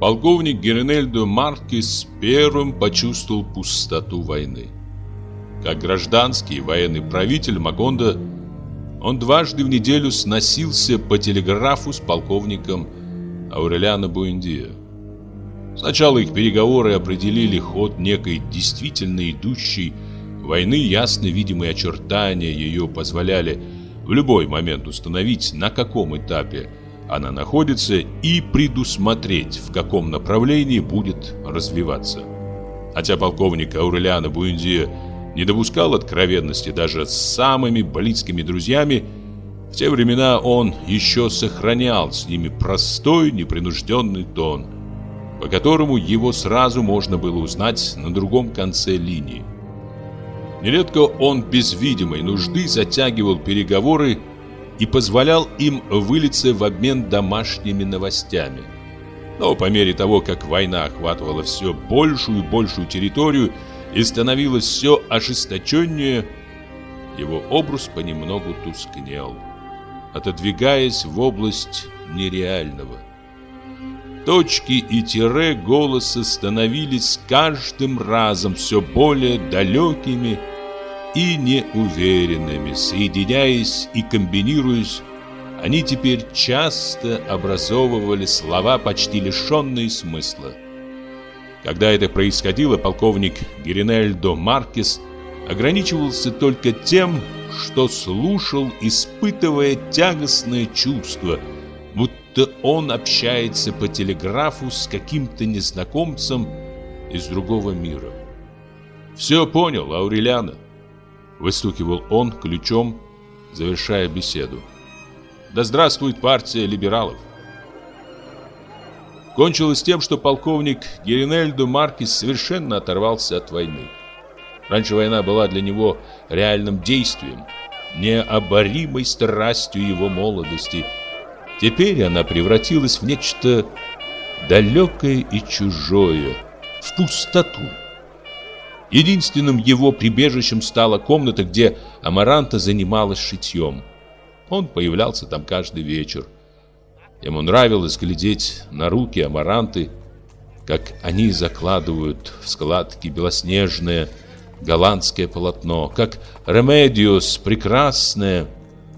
полковник Геринельдо Маркес первым почувствовал пустоту войны. Как гражданский и военный правитель Магонда, он дважды в неделю сносился по телеграфу с полковником Аурелиано Буэндиа. Сначала их переговоры определили ход некой действительно идущей войны, ясно видимые очертания ее позволяли в любой момент установить, на каком этапе она находится и предусмотреть, в каком направлении будет развиваться. Хотя полковник Аурелиано Буэндиа не допускал откровенности даже с самыми близкими друзьями, в те времена он еще сохранял с ними простой, непринужденный тон, по которому его сразу можно было узнать на другом конце линии. Нередко он без видимой нужды затягивал переговоры и позволял им вылиться в обмен домашними новостями. Но по мере того, как война охватывала все большую и большую территорию и становилась все ожесточеннее, его образ понемногу тускнел, отодвигаясь в область нереального. Точки и тире голоса становились каждым разом все более далекими и неуверенными, соединяясь и комбинируясь, они теперь часто образовывали слова, почти лишенные смысла. Когда это происходило, полковник Геринельдо Маркес ограничивался только тем, что слушал, испытывая тягостное чувство, будто он общается по телеграфу с каким-то незнакомцем из другого мира. «Все понял, Аурелиана», — выстукивал он ключом, завершая беседу. «Да здравствует партия либералов!» Кончилось тем, что полковник Геринельдо Маркис совершенно оторвался от войны. Раньше война была для него реальным действием, необоримой страстью его молодости. Теперь она превратилась в нечто далекое и чужое, в пустоту. Единственным его прибежищем стала комната, где Амаранта занималась шитьем. Он появлялся там каждый вечер. Ему нравилось глядеть на руки Амаранты, как они закладывают в складки белоснежное голландское полотно, как Ремедиос Прекрасная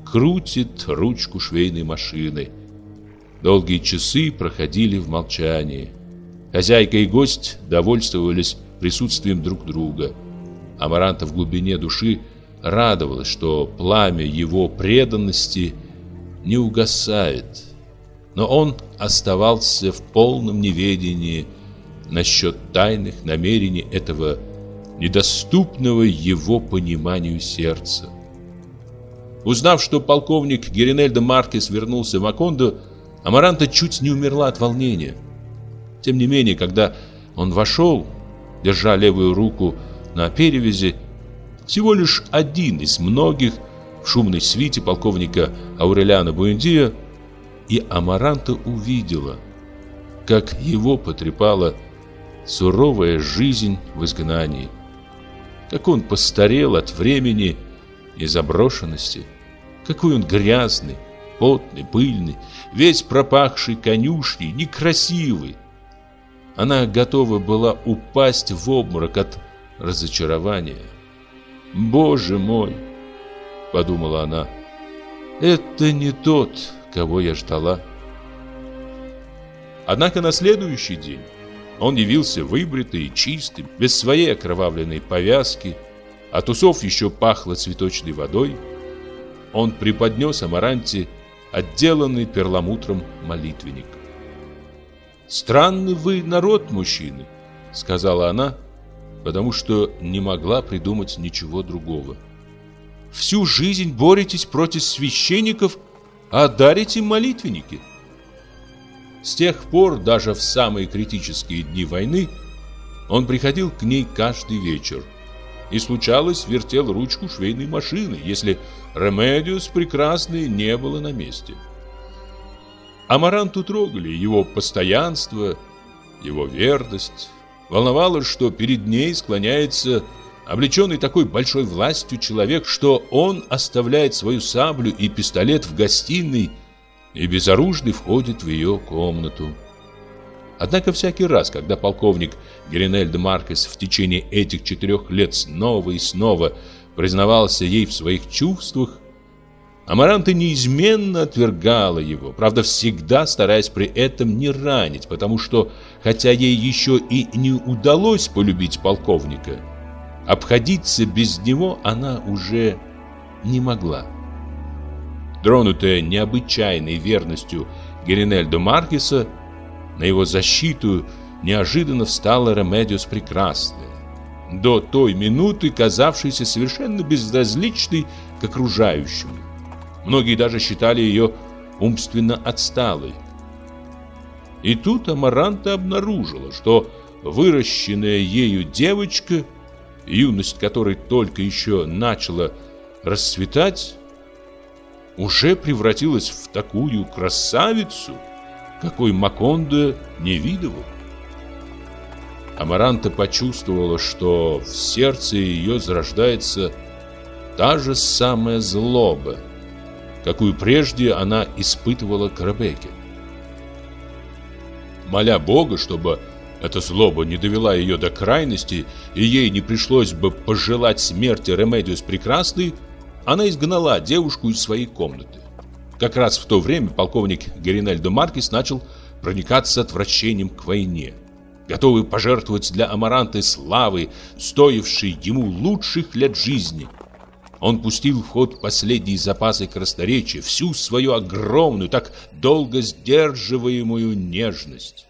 крутит ручку швейной машины. Долгие часы проходили в молчании. Хозяйка и гость довольствовались присутствием друг друга. Амаранта в глубине души радовалась, что пламя его преданности не угасает – но он оставался в полном неведении насчет тайных намерений этого недоступного его пониманию сердца. Узнав, что полковник Геринельдо Маркес вернулся в Акондо, Амаранта чуть не умерла от волнения. Тем не менее, когда он вошел, держа левую руку на перевязи, всего лишь один из многих в шумной свите полковника Аурелиана Буэндия и Амаранта увидела, как его потрепала суровая жизнь в изгнании, как он постарел от времени и заброшенности, какой он грязный, потный, пыльный, весь пропахший конюшней, некрасивый. Она готова была упасть в обморок от разочарования. «Боже мой!» — подумала она. «Это не тот, кого я ждала. Однако на следующий день он явился выбритый и чистый, без своей окровавленной повязки, от усов еще пахло цветочной водой. Он преподнес Амаранте отделанный перламутром молитвенник. «Странный вы народ, мужчины», — сказала она, потому что не могла придумать ничего другого. «Всю жизнь боретесь против священников а дарите молитвенники. С тех пор, даже в самые критические дни войны, он приходил к ней каждый вечер. И случалось, вертел ручку швейной машины, если Ремедиос Прекрасной не было на месте. Амаранту трогали его постоянство, его верность. Волновало, что перед ней склоняется облеченный такой большой властью человек, что он оставляет свою саблю и пистолет в гостиной и безоружный входит в ее комнату. Однако всякий раз, когда полковник Геринель де Маркес в течение этих четырех лет снова и снова признавался ей в своих чувствах, Амаранта неизменно отвергала его, правда, всегда стараясь при этом не ранить, потому что, хотя ей еще и не удалось полюбить полковника, обходиться без него она уже не могла. Тронутая необычайной верностью Геринельдо Маркеса, на его защиту неожиданно встала Ремедиос Прекрасная, до той минуты казавшаяся совершенно безразличной к окружающим. Многие даже считали ее умственно отсталой. И тут Амаранта обнаружила, что выращенная ею девочка, юность которой только еще начала расцветать, уже превратилась в такую красавицу, какой Макондо не видывал. Амаранта почувствовала, что в сердце ее зарождается та же самая злоба, какую прежде она испытывала к Ребекке. Моля Бога, чтобы эта злоба не довела ее до крайности, и ей не пришлось бы пожелать смерти Ремедиос Прекрасной, она изгнала девушку из своей комнаты. Как раз в то время полковник Геринельдо Маркес начал проникаться отвращением к войне. Готовый пожертвовать для Амаранты славой, стоившей ему лучших лет жизни – он пустил в ход последние запасы красноречия, всю свою огромную, так долго сдерживаемую нежность.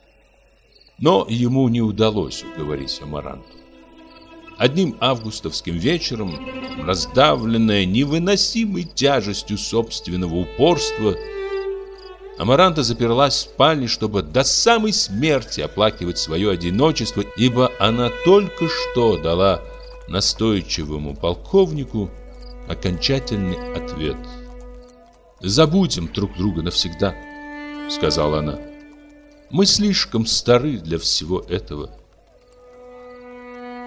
Но ему не удалось уговорить Амаранту. Одним августовским вечером, раздавленная невыносимой тяжестью собственного упорства, Амаранта заперлась в спальне, чтобы до самой смерти оплакивать свое одиночество, ибо она только что дала настойчивому полковнику окончательный ответ. «Забудем друг друга навсегда», — сказала она. «Мы слишком стары для всего этого».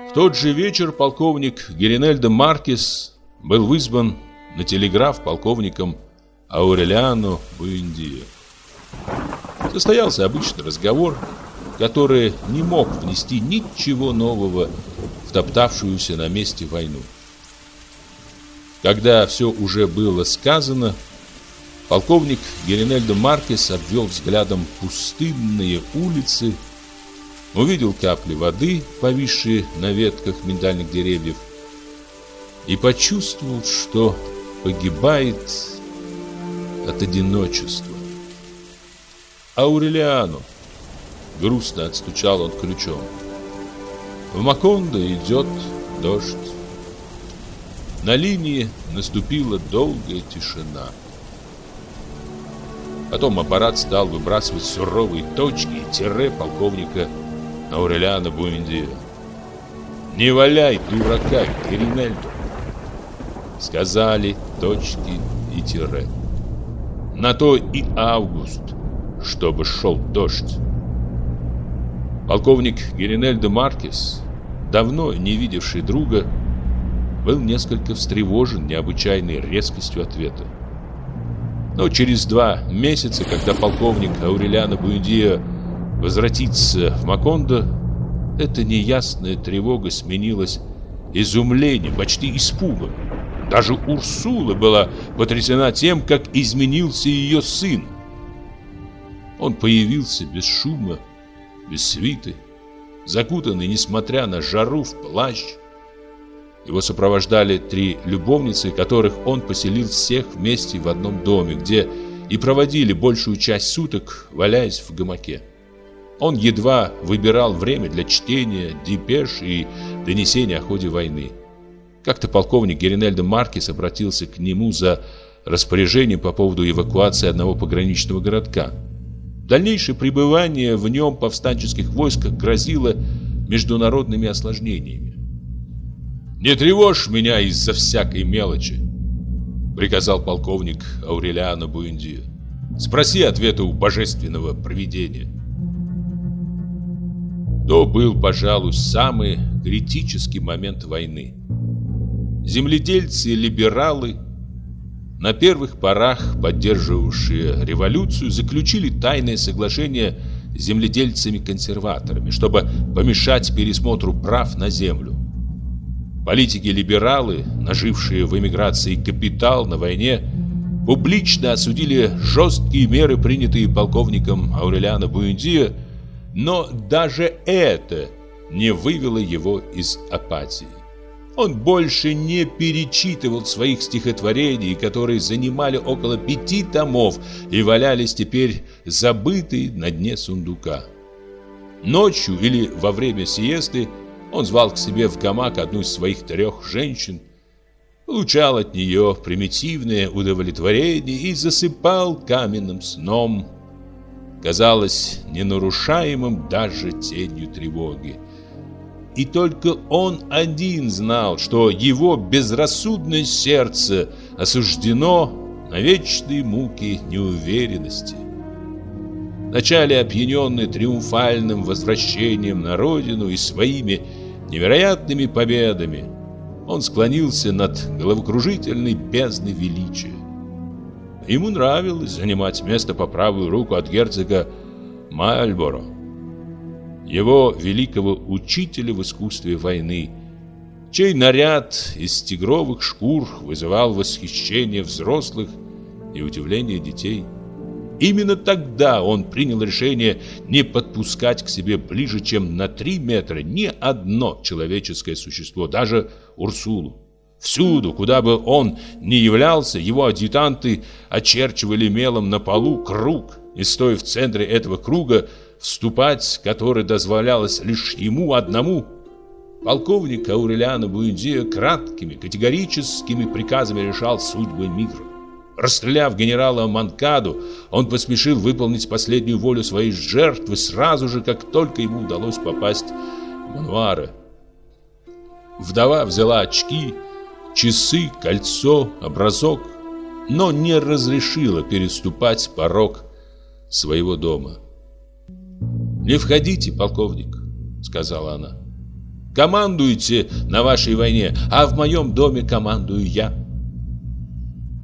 В тот же вечер полковник Геринельдо Маркес был вызван на телеграф полковником Аурелиано Буэндио. Состоялся обычный разговор, который не мог внести ничего нового в топтавшуюся на месте войну. Когда все уже было сказано, полковник Геринельдо Маркес обвел взглядом пустынные улицы, увидел капли воды, повисшие на ветках миндальных деревьев, и почувствовал, что погибает от одиночества. Аурелиану грустно отстучал он ключом. В Макондо идет дождь. На линии наступила долгая тишина. Потом аппарат стал выбрасывать суровые точки и тире полковника Аурелиана Буэндио. «Не валяй, дурака, Геринельдо!» Сказали точки и тире. На то и август, чтобы шел дождь. Полковник Геринельдо Маркес, давно не видевший друга, был несколько встревожен необычайной резкостью ответа. Но через два месяца, когда полковник Аурелиано Буэндио возвратится в Макондо, эта неясная тревога сменилась изумлением, почти испугом. Даже Урсула была потрясена тем, как изменился ее сын. Он появился без шума, без свиты, закутанный, несмотря на жару, в плащ, его сопровождали три любовницы, которых он поселил всех вместе в одном доме, где и проводили большую часть суток, валяясь в гамаке. Он едва выбирал время для чтения депеш и донесения о ходе войны. Как-то полковник Геринельдо Маркес обратился к нему за распоряжением по поводу эвакуации одного пограничного городка. Дальнейшее пребывание в нем повстанческих войск грозило международными осложнениями. «Не тревожь меня из-за всякой мелочи», — приказал полковник Аурелиано Буэндио. «Спроси ответа у божественного провидения». То был, пожалуй, самый критический момент войны. Земледельцы и либералы, на первых порах поддерживавшие революцию, заключили тайное соглашение земледельцами-консерваторами, чтобы помешать пересмотру прав на землю. Политики-либералы, нажившие в эмиграции капитал на войне, публично осудили жесткие меры, принятые полковником Аурелиано Буэндио, но даже это не вывело его из апатии. Он больше не перечитывал своих стихотворений, которые занимали около пяти томов и валялись теперь забытые на дне сундука. Ночью или во время сиесты он звал к себе в гамак одну из своих трех женщин, получал от нее примитивное удовлетворение и засыпал каменным сном, казалось ненарушаемым даже тенью тревоги. И только он один знал, что его безрассудное сердце осуждено на вечные муки неуверенности. Вначале опьяненный триумфальным возвращением на родину и своими невероятными победами, он склонился над головокружительной бездной величия. Ему нравилось занимать место по правую руку от герцога Мальборо его великого учителя в искусстве войны, чей наряд из тигровых шкур вызывал восхищение взрослых и удивление детей. Именно тогда он принял решение не подпускать к себе ближе, чем на три метра ни одно человеческое существо, даже Урсулу. Всюду, куда бы он ни являлся, его адъютанты очерчивали мелом на полу круг, и стоя в центре этого круга, вступать который дозволялось лишь ему одному. Полковник Аурелиано Буэндио краткими, категорическими приказами решал судьбы мира. Расстреляв генерала Манкаду, он поспешил выполнить последнюю волю своей жертвы сразу же, как только ему удалось попасть в Мануары. Вдова взяла очки, часы, кольцо, образок, но не разрешила переступать порог своего дома. «Не входите, полковник», — сказала она. «Командуйте на вашей войне, а в моем доме командую я».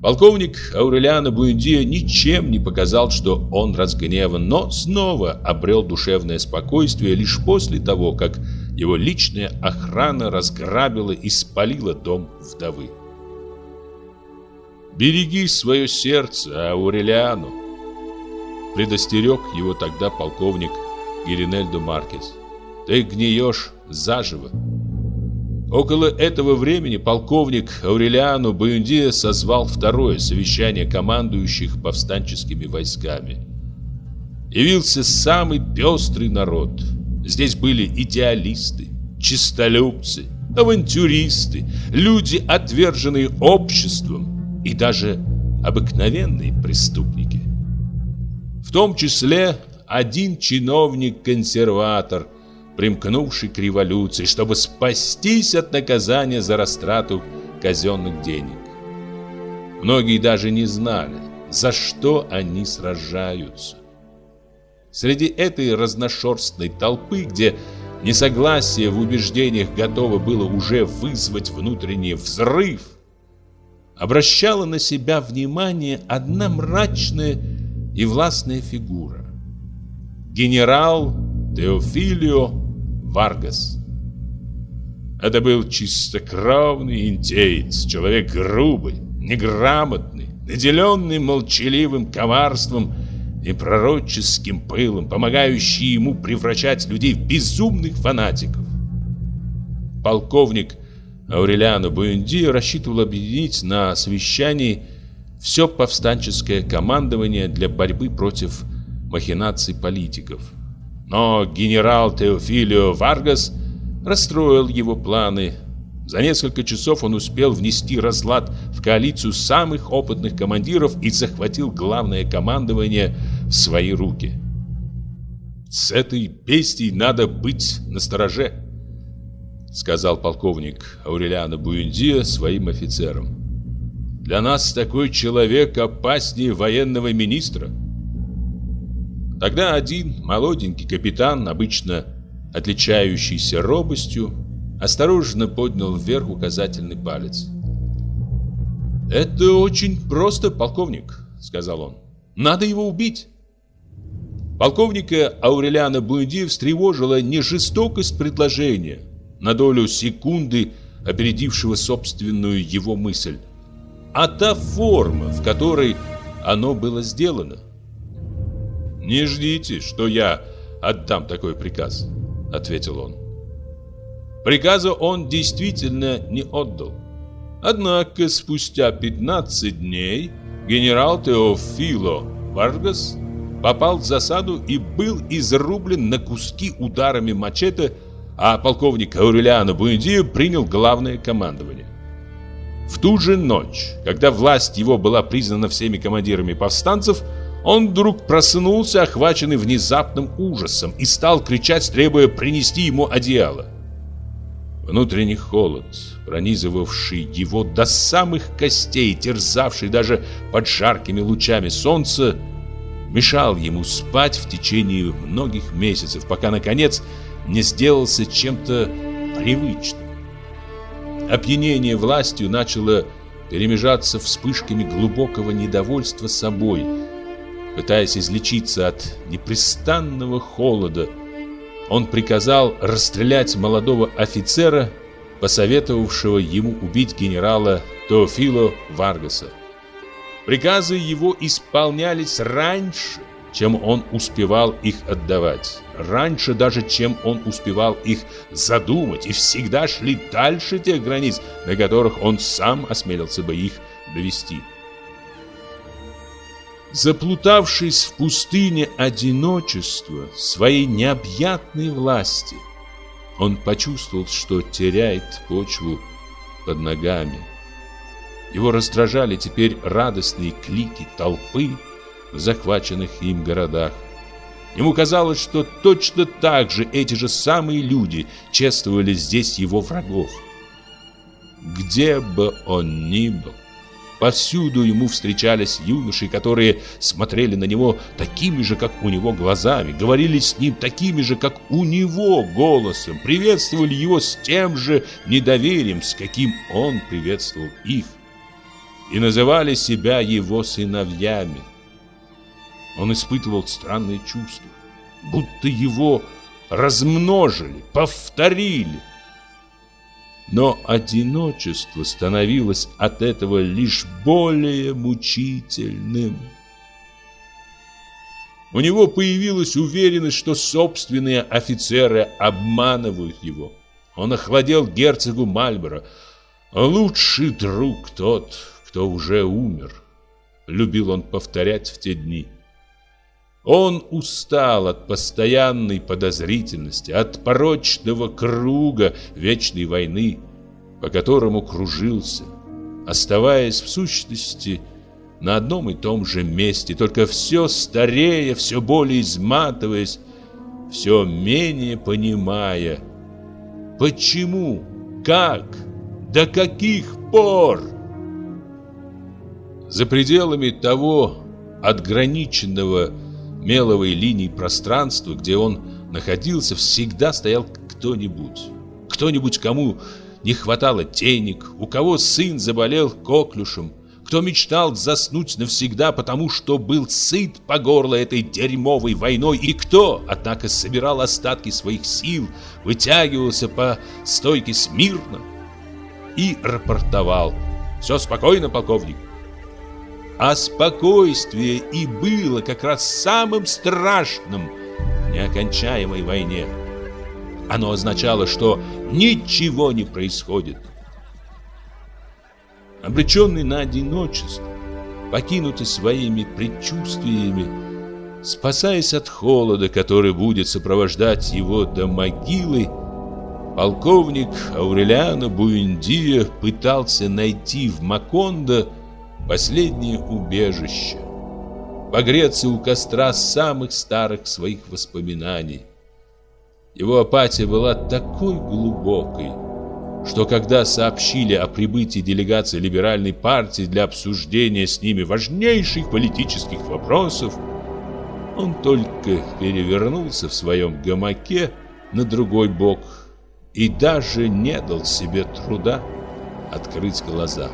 Полковник Аурелиано Буэндио ничем не показал, что он разгневан, но снова обрел душевное спокойствие лишь после того, как его личная охрана разграбила и спалила дом вдовы. «Береги свое сердце, Аурелиано!» предостерег его тогда полковник Иринельдо Маркес. Ты гниешь заживо. Около этого времени полковник Аурелиано Буэндиа созвал второе совещание командующих повстанческими войсками. Явился самый пестрый народ. Здесь были идеалисты, чистолюбцы, авантюристы, люди, отверженные обществом и даже обыкновенные преступники. В том числе один чиновник-консерватор, примкнувший к революции, чтобы спастись от наказания за растрату казенных денег. Многие даже не знали, за что они сражаются. Среди этой разношерстной толпы, где несогласие в убеждениях готово было уже вызвать внутренний взрыв, обращала на себя внимание одна мрачная и властная фигура генерал Теофилио Варгас. Это был чистокровный индейец, человек грубый, неграмотный, наделенный молчаливым коварством и пророческим пылом, помогающий ему превращать людей в безумных фанатиков. Полковник Аурелиано Буэнди рассчитывал объединить на совещании все повстанческое командование для борьбы против махинаций политиков. Но генерал Теофилио Варгас расстроил его планы. За несколько часов он успел внести разлад в коалицию самых опытных командиров и захватил главное командование в свои руки. «С этой бестией надо быть настороже», — сказал полковник Аурелиано Буэндиа своим офицерам. «Для нас такой человек опаснее военного министра». Тогда один молоденький капитан, обычно отличающийся робостью, осторожно поднял вверх указательный палец. «Это очень просто, полковник», — сказал он. «Надо его убить». Полковника Аурелиана Буэнди встревожила не жестокость предложения, на долю секунды опередившего собственную его мысль, а та форма, в которой оно было сделано. «Не ждите, что я отдам такой приказ», — ответил он. Приказа он действительно не отдал. Однако спустя 15 дней генерал Теофило Варгас попал в засаду и был изрублен на куски ударами мачете, а полковник Аурелиано Буэндио принял главное командование. В ту же ночь, когда власть его была признана всеми командирами повстанцев, он вдруг проснулся, охваченный внезапным ужасом, и стал кричать, требуя принести ему одеяло. Внутренний холод, пронизывавший его до самых костей, терзавший даже под жаркими лучами солнца, мешал ему спать в течение многих месяцев, пока, наконец, не сделался чем-то привычным. Опьянение властью начало перемежаться вспышками глубокого недовольства собой. Пытаясь излечиться от непрестанного холода, он приказал расстрелять молодого офицера, посоветовавшего ему убить генерала Теофило Варгаса. Приказы его исполнялись раньше, чем он успевал их отдавать. Раньше даже, чем он успевал их задумать, и всегда шли дальше тех границ, на которых он сам осмелился бы их довести. Заплутавшись в пустыне одиночества своей необъятной власти, он почувствовал, что теряет почву под ногами. Его раздражали теперь радостные клики толпы в захваченных им городах. Ему казалось, что точно так же эти же самые люди чествовали здесь его врагов. Где бы он ни был, Повсюду ему встречались юноши, которые смотрели на него такими же, как у него глазами, говорили с ним такими же, как у него голосом, приветствовали его с тем же недоверием, с каким он приветствовал их, и называли себя его сыновьями. Он испытывал странные чувства, будто его размножили, повторили, но одиночество становилось от этого лишь более мучительным. У него появилась уверенность, что собственные офицеры обманывают его. Он охладел герцогу Мальборо. «Лучший друг тот, кто уже умер», — любил он повторять в те дни. Он устал от постоянной подозрительности, от порочного круга вечной войны, по которому кружился, оставаясь в сущности на одном и том же месте, только все старее, все более изматываясь, все менее понимая, почему, как, до каких пор. За пределами того отграниченного меловой линии пространства, где он находился, всегда стоял кто-нибудь. Кто-нибудь, кому не хватало денег, у кого сын заболел коклюшем, кто мечтал заснуть навсегда, потому что был сыт по горло этой дерьмовой войной, и кто, однако, собирал остатки своих сил, вытягивался по стойке смирно и рапортовал. «Все спокойно, полковник, а спокойствие и было как раз самым страшным в неокончаемой войне. Оно означало, что ничего не происходит. Обреченный на одиночество, покинутый своими предчувствиями, спасаясь от холода, который будет сопровождать его до могилы, полковник Аурелиано Буэндио пытался найти в Макондо последнее убежище. Погреться у костра самых старых своих воспоминаний. Его апатия была такой глубокой, что когда сообщили о прибытии делегации либеральной партии для обсуждения с ними важнейших политических вопросов, он только перевернулся в своем гамаке на другой бок и даже не дал себе труда открыть глаза.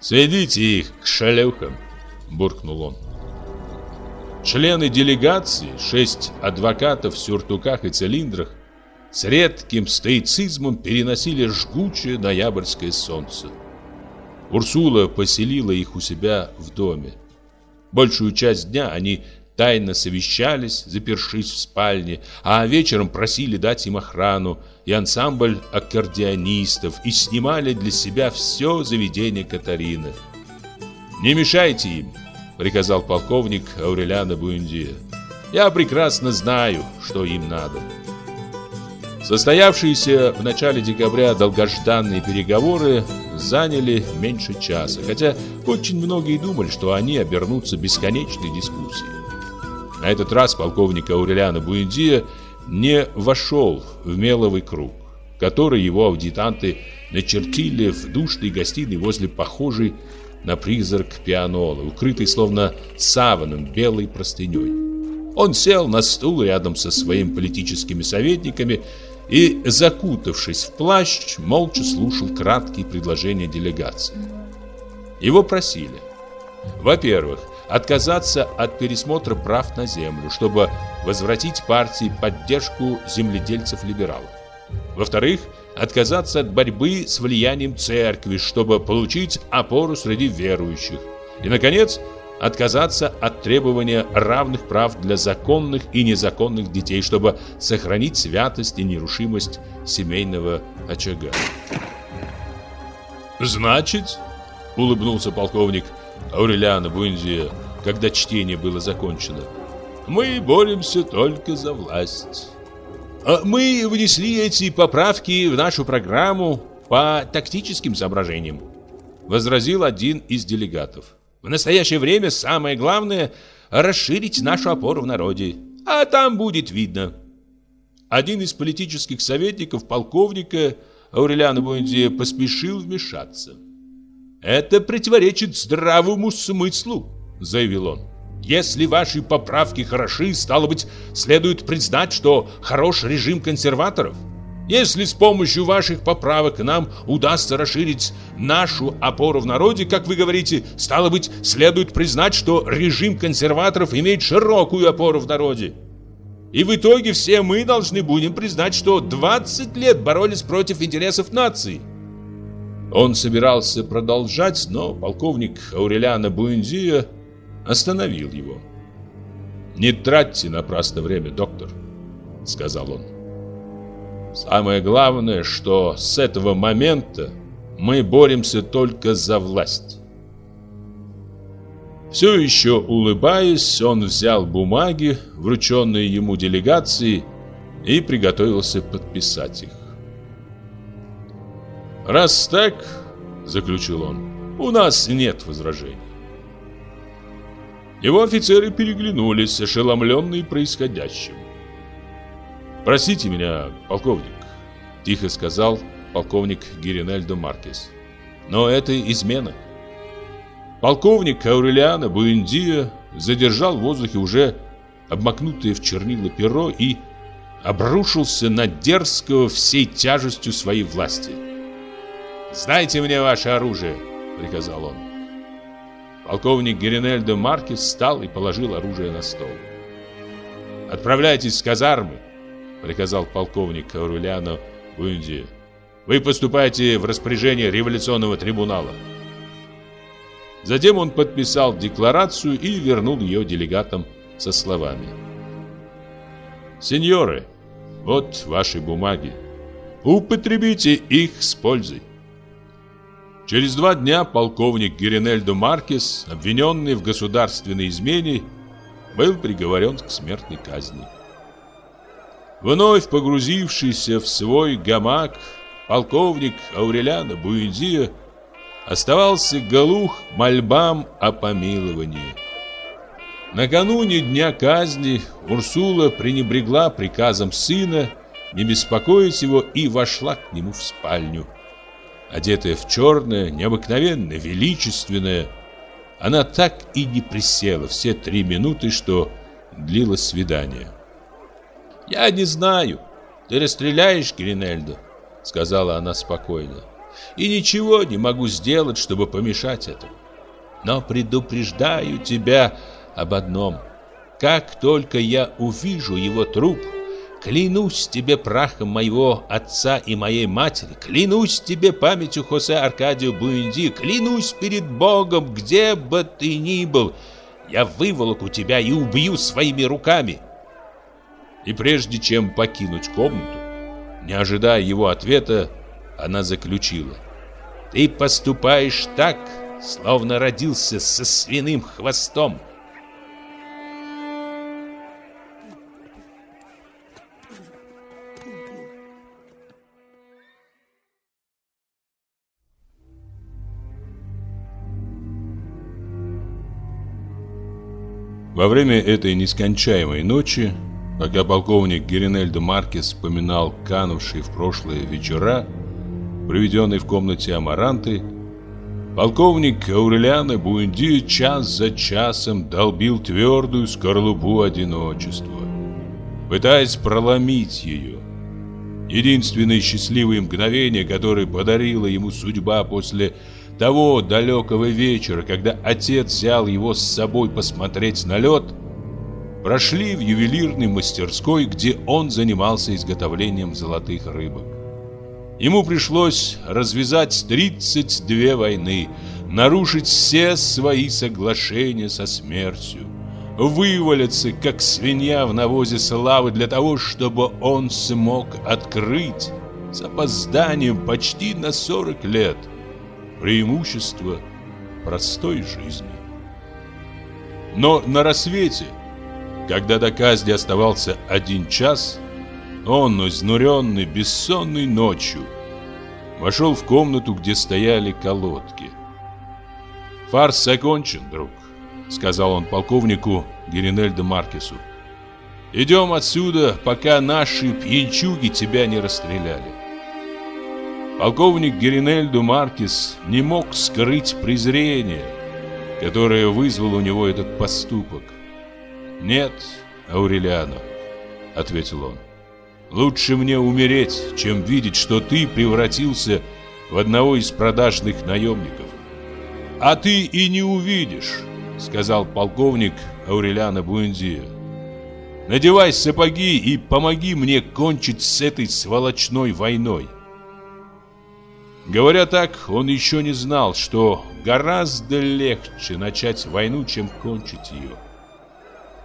«Сведите их к шалюхам!» – буркнул он. Члены делегации, шесть адвокатов в сюртуках и цилиндрах, с редким стоицизмом переносили жгучее ноябрьское солнце. Урсула поселила их у себя в доме. Большую часть дня они тайно совещались, запершись в спальне, а вечером просили дать им охрану и ансамбль аккордеонистов и снимали для себя все заведение Катарины. «Не мешайте им», — приказал полковник Аурелиано Буэндия. «Я прекрасно знаю, что им надо». Состоявшиеся в начале декабря долгожданные переговоры заняли меньше часа, хотя очень многие думали, что они обернутся бесконечной дискуссией. На этот раз полковник Аурелиано Буэндия не вошел в меловый круг, который его аудитанты начертили в душной гостиной возле похожей на призрак пианола, укрытой словно саваном белой простыней. Он сел на стул рядом со своими политическими советниками и, закутавшись в плащ, молча слушал краткие предложения делегации. Его просили, во-первых, отказаться от пересмотра прав на землю, чтобы возвратить партии поддержку земледельцев-либералов. Во-вторых, отказаться от борьбы с влиянием церкви, чтобы получить опору среди верующих. И, наконец, отказаться от требования равных прав для законных и незаконных детей, чтобы сохранить святость и нерушимость семейного очага. «Значит, — улыбнулся полковник Аурелиана Буэнзия, когда чтение было закончено, — мы боремся только за власть. А мы внесли эти поправки в нашу программу по тактическим соображениям, — возразил один из делегатов. В настоящее время самое главное – расширить нашу опору в народе. А там будет видно. Один из политических советников полковника Аурелиана Буэнди поспешил вмешаться. «Это противоречит здравому смыслу», – заявил он. «Если ваши поправки хороши, стало быть, следует признать, что хорош режим консерваторов». Если с помощью ваших поправок нам удастся расширить нашу опору в народе, как вы говорите, стало быть, следует признать, что режим консерваторов имеет широкую опору в народе. И в итоге все мы должны будем признать, что 20 лет боролись против интересов нации. Он собирался продолжать, но полковник Аурелиано Буэндия остановил его. «Не тратьте напрасно время, доктор», — сказал он. Самое главное, что с этого момента мы боремся только за власть. Все еще улыбаясь, он взял бумаги, врученные ему делегацией, и приготовился подписать их. «Раз так, — заключил он, — у нас нет возражений». Его офицеры переглянулись, ошеломленные происходящим. «Простите меня, полковник», — тихо сказал полковник Гиринельдо Маркес. «Но это измена». Полковник Аурелиано Буэндиа задержал в воздухе уже обмакнутое в чернила перо и обрушился на дерзкого всей тяжестью своей власти. «Сдайте мне ваше оружие!» — приказал он. Полковник Геринельдо Маркес встал и положил оружие на стол. «Отправляйтесь в казармы приказал полковник Аурелиано Буэнди. Вы поступаете в распоряжение революционного трибунала. Затем он подписал декларацию и вернул ее делегатам со словами. «Сеньоры, вот ваши бумаги. Употребите их с пользой». Через два дня полковник Геринельдо Маркес, обвиненный в государственной измене, был приговорен к смертной казни. Вновь погрузившийся в свой гамак, полковник Аурелиано Буэдия оставался глух мольбам о помиловании. Накануне дня казни Урсула пренебрегла приказом сына не беспокоить его и вошла к нему в спальню. Одетая в черное, необыкновенно величественное, она так и не присела все три минуты, что длилось свидание. «Я не знаю. Ты расстреляешь Гринельду?» Сказала она спокойно. «И ничего не могу сделать, чтобы помешать этому. Но предупреждаю тебя об одном. как только я увижу его труп, клянусь тебе прахом моего отца и моей матери, клянусь тебе памятью Хосе Аркадио Буэнди, клянусь перед Богом, где бы ты ни был, я выволоку тебя и убью своими руками. И прежде чем покинуть комнату, не ожидая его ответа, она заключила. Ты поступаешь так, словно родился со свиным хвостом. Во время этой нескончаемой ночи, пока полковник Геринельдо Маркес вспоминал канувшие в прошлое вечера, проведенные в комнате Амаранты, полковник Аурелиано Буэнди час за часом долбил твердую скорлупу одиночества, пытаясь проломить ее. Единственное счастливое мгновение, которое подарила ему судьба после того далекого вечера, когда отец взял его с собой посмотреть на лед, прошли в ювелирной мастерской, где он занимался изготовлением золотых рыбок. Ему пришлось развязать 32 войны, нарушить все свои соглашения со смертью, вывалиться, как свинья в навозе славы, для того, чтобы он смог открыть с опозданием почти на 40 лет – преимущество простой жизни. Но на рассвете, когда до казни оставался один час, он, изнуренный бессонной ночью, вошел в комнату, где стояли колодки. «Фарс окончен, друг», — сказал он полковнику Геринельдо Маркесу. «Идем отсюда, пока наши пьянчуги тебя не расстреляли». Полковник Геринельду Маркис не мог скрыть презрение, которое вызвал у него этот поступок. «Нет, Аурелиано», — ответил он, — «лучше мне умереть, чем видеть, что ты превратился в одного из продажных наемников». «А ты и не увидишь», — сказал полковник Аурелиано Буэндио. «Надевай сапоги и помоги мне кончить с этой сволочной войной». Говоря так, он еще не знал, что гораздо легче начать войну, чем кончить ее.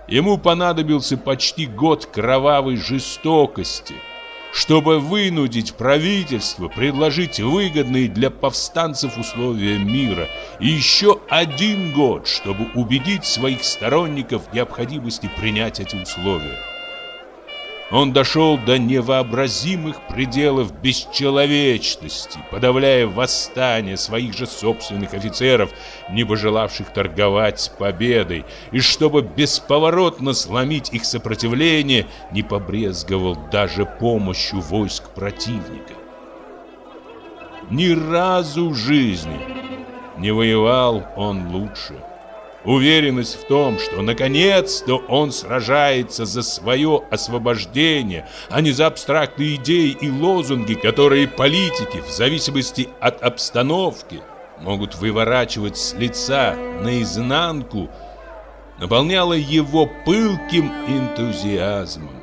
Ему понадобился почти год кровавой жестокости, чтобы вынудить правительство предложить выгодные для повстанцев условия мира, и еще один год, чтобы убедить своих сторонников в необходимости принять эти условия. Он дошел до невообразимых пределов бесчеловечности, подавляя восстание своих же собственных офицеров, не пожелавших торговать победой, и чтобы бесповоротно сломить их сопротивление, не побрезговал даже помощью войск противника. Ни разу в жизни не воевал он лучше. Уверенность в том, что наконец-то он сражается за свое освобождение, а не за абстрактные идеи и лозунги, которые политики, в зависимости от обстановки, могут выворачивать с лица наизнанку, наполняла его пылким энтузиазмом.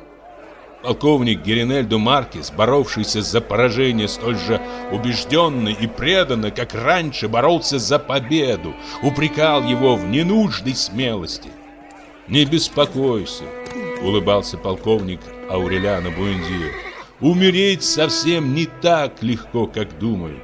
Полковник Геринельдо Маркес, боровшийся за поражение столь же убежденно и преданно, как раньше боролся за победу, упрекал его в ненужной смелости. «Не беспокойся», — улыбался полковник Аурелиано Буэндио. «Умереть совсем не так легко, как думают».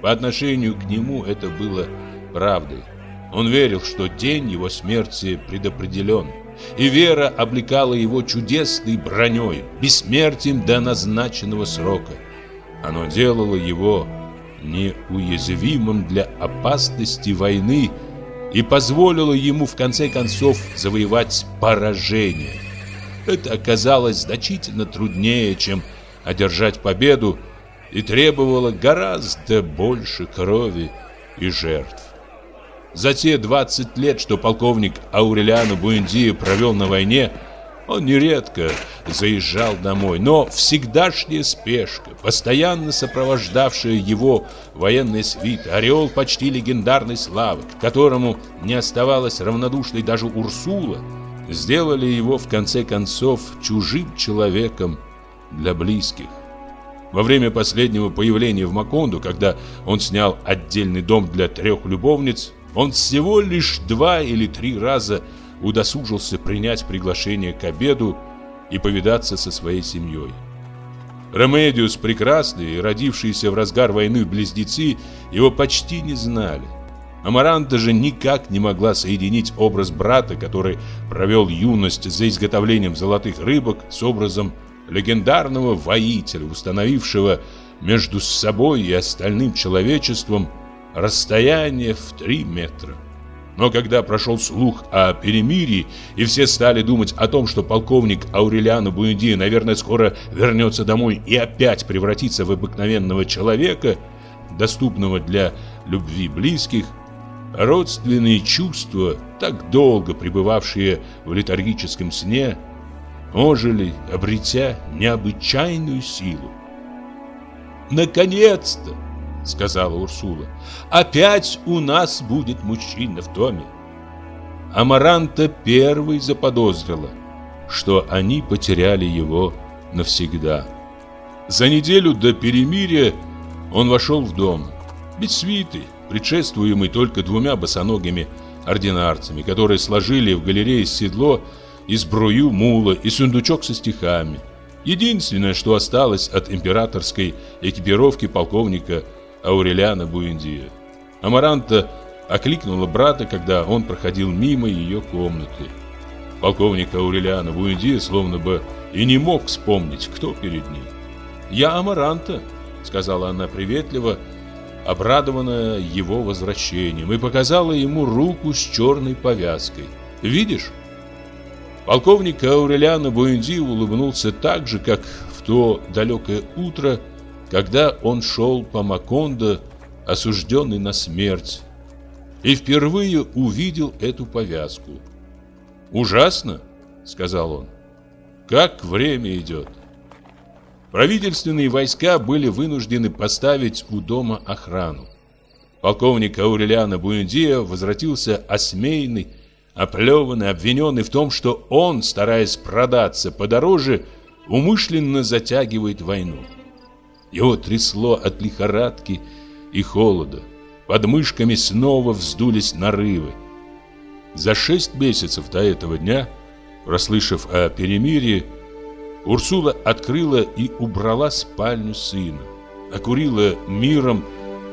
По отношению к нему это было правдой. Он верил, что день его смерти предопределен и вера облекала его чудесной броней, бессмертием до назначенного срока. Оно делало его неуязвимым для опасности войны и позволило ему в конце концов завоевать поражение. Это оказалось значительно труднее, чем одержать победу, и требовало гораздо больше крови и жертв. За те 20 лет, что полковник Аурелиано Буэндио провел на войне, он нередко заезжал домой, но всегдашняя спешка, постоянно сопровождавшая его военный свит, ореол почти легендарной славы, к которому не оставалась равнодушной даже Урсула, сделали его в конце концов чужим человеком для близких. Во время последнего появления в Маконду, когда он снял отдельный дом для трех любовниц, он всего лишь два или три раза удосужился принять приглашение к обеду и повидаться со своей семьей. Ремедиос Прекрасная и родившиеся в разгар войны близнецы его почти не знали. Амаранта же никак не могла соединить образ брата, который провел юность за изготовлением золотых рыбок, с образом легендарного воителя, установившего между собой и остальным человечеством расстояние в три метра. Но когда прошел слух о перемирии, и все стали думать о том, что полковник Аурелиано Буэнди, наверное, скоро вернется домой и опять превратится в обыкновенного человека, доступного для любви близких, родственные чувства, так долго пребывавшие в летаргическом сне, ожили, обретя необычайную силу. «Наконец-то!» — сказала Урсула. «Опять у нас будет мужчина в доме». Амаранта первой заподозрила, что они потеряли его навсегда. За неделю до перемирия он вошел в дом, без свиты, предшествуемый только двумя босоногими ординарцами, которые сложили в галерее седло из брую мула и сундучок со стихами. Единственное, что осталось от императорской экипировки полковника Аурелиана Буэндия. Амаранта окликнула брата, когда он проходил мимо ее комнаты. Полковник Аурелиана Буэндия словно бы и не мог вспомнить, кто перед ним. «Я Амаранта», — сказала она приветливо, обрадованная его возвращением, и показала ему руку с черной повязкой. «Видишь?» Полковник Аурелиано Буэнди улыбнулся так же, как в то далекое утро, когда он шел по Макондо, осужденный на смерть, и впервые увидел эту повязку. «Ужасно», — сказал он, — «как время идет». Правительственные войска были вынуждены поставить у дома охрану. Полковник Аурелиано Буэндиа возвратился осмеянный, оплеванный, обвиненный в том, что он, стараясь продаться подороже, умышленно затягивает войну. Его трясло от лихорадки и холода. Под мышками снова вздулись нарывы. За шесть месяцев до этого дня, прослышав о перемирии, Урсула открыла и убрала спальню сына, окурила миром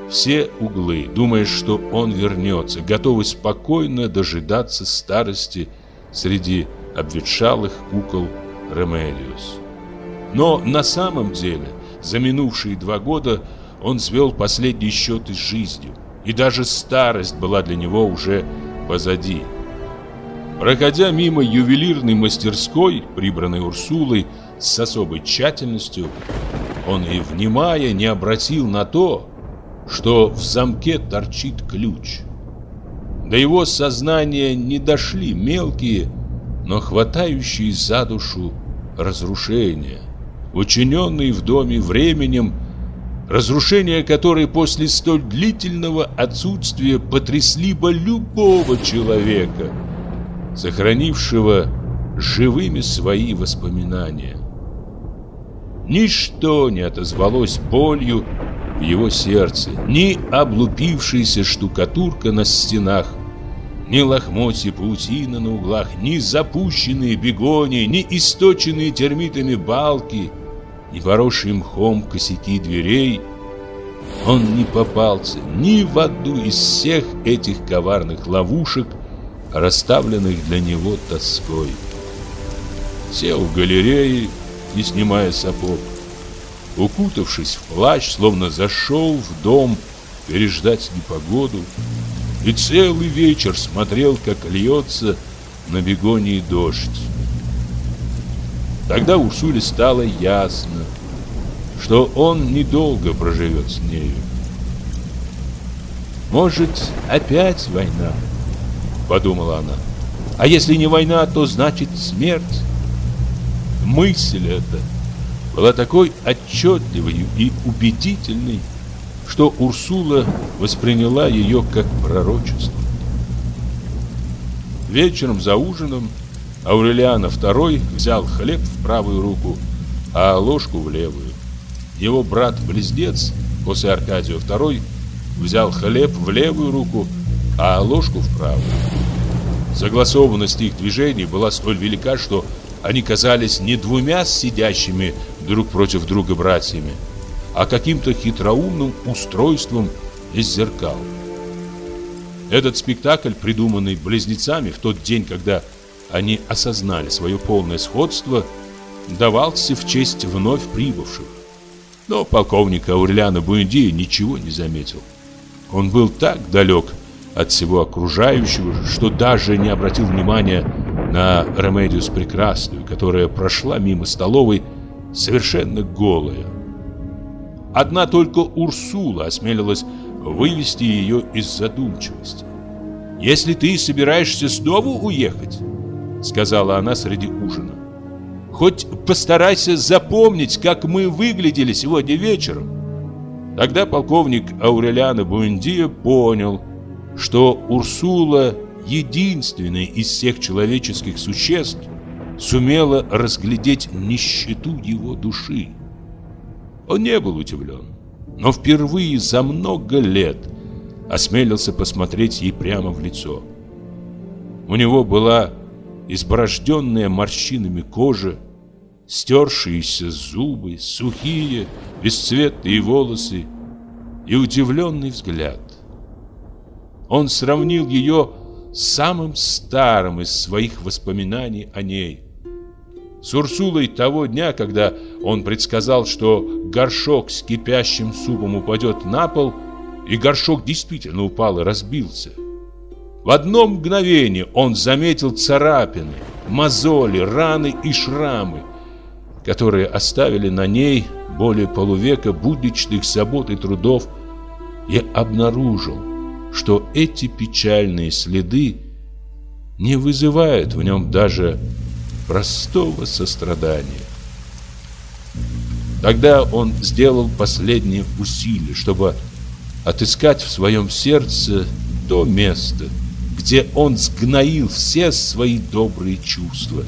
все углы, думая, что он вернется, готовый спокойно дожидаться старости среди обветшалых кукол Ремелиус. Но на самом деле за минувшие два года он свел последние счеты с жизнью, и даже старость была для него уже позади. Проходя мимо ювелирной мастерской, прибранной Урсулой с особой тщательностью, он и внимая не обратил на то, что в замке торчит ключ. До его сознания не дошли мелкие, но хватающие за душу разрушения учиненные в доме временем, разрушения которые после столь длительного отсутствия потрясли бы любого человека, сохранившего живыми свои воспоминания. Ничто не отозвалось болью в его сердце, ни облупившаяся штукатурка на стенах, ни лохмотья паутина на углах, ни запущенные бегони, ни источенные термитами балки, ни поросшие мхом косяки дверей. Он не попался ни в одну из всех этих коварных ловушек, расставленных для него тоской. Сел в галерее, не снимая сапог, укутавшись в плащ, словно зашел в дом переждать непогоду, и целый вечер смотрел, как льется на бегонии дождь. Тогда Урсуле стало ясно, что он недолго проживет с нею. «Может, опять война?» — подумала она. «А если не война, то значит смерть». Мысль эта была такой отчетливой и убедительной, что Урсула восприняла ее как пророчество. Вечером за ужином Аурелиана II взял хлеб в правую руку, а ложку в левую. Его брат-близнец, после Аркадию II, взял хлеб в левую руку, а ложку в правую. Согласованность их движений была столь велика, что они казались не двумя сидящими друг против друга братьями, а каким-то хитроумным устройством из зеркал. Этот спектакль, придуманный близнецами в тот день, когда они осознали свое полное сходство, давался в честь вновь прибывших. Но полковник Аурелиано Буэндия ничего не заметил. Он был так далек от всего окружающего, что даже не обратил внимания на Ремедиус Прекрасную, которая прошла мимо столовой совершенно голая. Одна только Урсула осмелилась вывести его из задумчивости. «Если ты собираешься снова уехать, — сказала она среди ужина, — хоть постарайся запомнить, как мы выглядели сегодня вечером. Тогда полковник Аурелиано Буэндия понял, что Урсула единственная из всех человеческих существ сумела разглядеть нищету его души. Он не был удивлен, но впервые за много лет осмелился посмотреть ей прямо в лицо. У него была изборожденная морщинами кожа, стершиеся зубы, сухие, бесцветные волосы и удивленный взгляд. Он сравнил ее с самым старым из своих воспоминаний о ней. С Урсулой того дня, когда он предсказал, что горшок с кипящим супом упадет на пол, и горшок действительно упал и разбился. В одно мгновение он заметил царапины, мозоли, раны и шрамы, которые оставили на ней более полувека будничных забот и трудов, и обнаружил, что эти печальные следы не вызывают в нем даже простого сострадания. Тогда он сделал последнее усилие, чтобы отыскать в своем сердце то место, где он сгноил все свои добрые чувства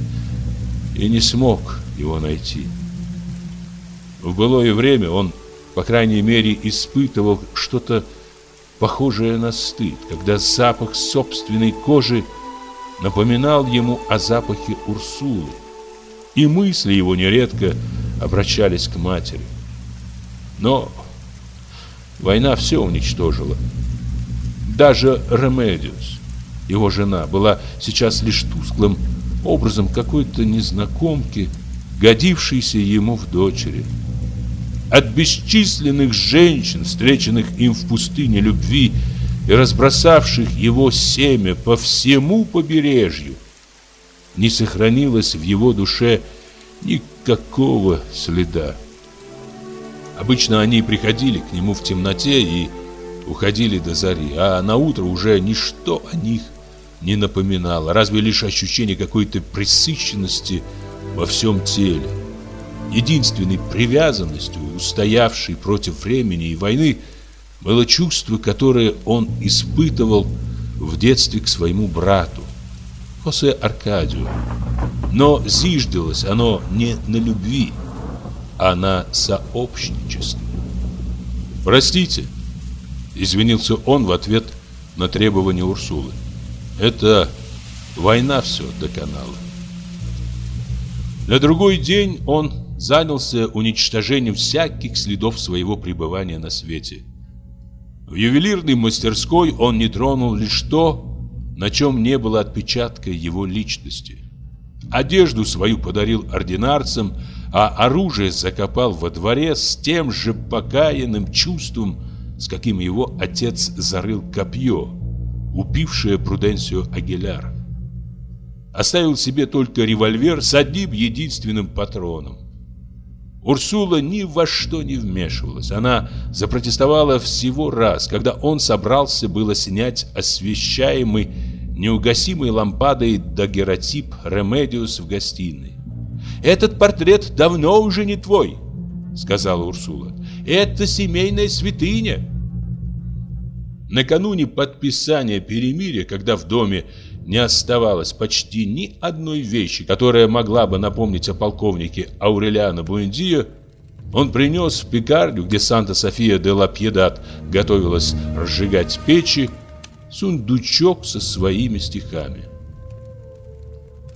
и не смог его найти. В былое время он, по крайней мере, испытывал что-то похожее на стыд, когда запах собственной кожи напоминал ему о запахе Урсулы, и мысли его нередко обращались к матери. Но война все уничтожила. Даже Ремедиус, его жена, была сейчас лишь тусклым образом какой-то незнакомки, годившейся ему в дочери. От бесчисленных женщин, встреченных им в пустыне любви и разбросавших его семя по всему побережью, не сохранилось в его душе никакого следа. Обычно они приходили к нему в темноте и уходили до зари, а на утро уже ничто о них не напоминало, разве лишь ощущение какой-то пресыщенности во всем теле. Единственной привязанностью, устоявшей против времени и войны, было чувство, которое он испытывал в детстве к своему брату, Хосе Аркадию. Но зиждилось оно не на любви, а на сообщничестве. «Простите», — извинился он в ответ на требование Урсулы. «Это война все доконала». На другой день он занялся уничтожением всяких следов своего пребывания на свете. В ювелирной мастерской он не тронул лишь то, на чем не было отпечатка его личности. Одежду свою подарил ординарцам, а оружие закопал во дворе с тем же покаянным чувством, с каким его отец зарыл копье, убившее Пруденсио Агиляр. Оставил себе только револьвер с одним единственным патроном. Урсула ни во что не вмешивалась. Она запротестовала всего раз, когда он собрался было снять освещаемый неугасимой лампадой дагерротип Ремедиус в гостиной. «Этот портрет давно уже не твой», — сказала Урсула. «Это семейная святыня». Накануне подписания перемирия, когда в доме не оставалось почти ни одной вещи, которая могла бы напомнить о полковнике Аурелиано Буэндио, он принес в пекарню, где Санта-София де ла Пьедат готовилась разжигать печи, сундучок со своими стихами.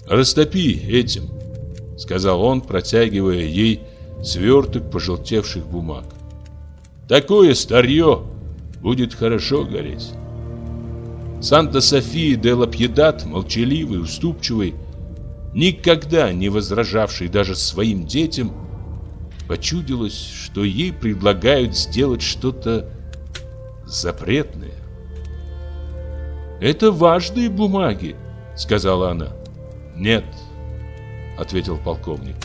«Растопи этим», — сказал он, протягивая ей сверток пожелтевших бумаг. «Такое старье будет хорошо гореть». Санта-София де ла Пьедат, молчаливый, уступчивый, никогда не возражавший даже своим детям, почудилось, что ей предлагают сделать что-то запретное. «Это важные бумаги», — сказала она. «Нет», — ответил полковник.